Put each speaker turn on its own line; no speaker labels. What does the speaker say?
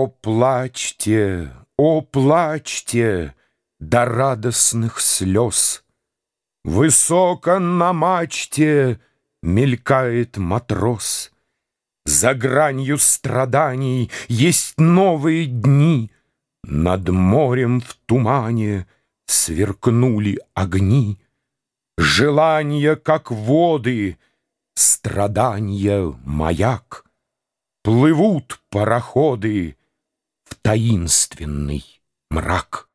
О, плачьте, о, плачьте до радостных слез! Высоко на мачте мелькает матрос. За гранью страданий есть новые дни. Над морем в тумане сверкнули огни. Желания, как воды, страдания маяк. Плывут пароходы таинственный мрак.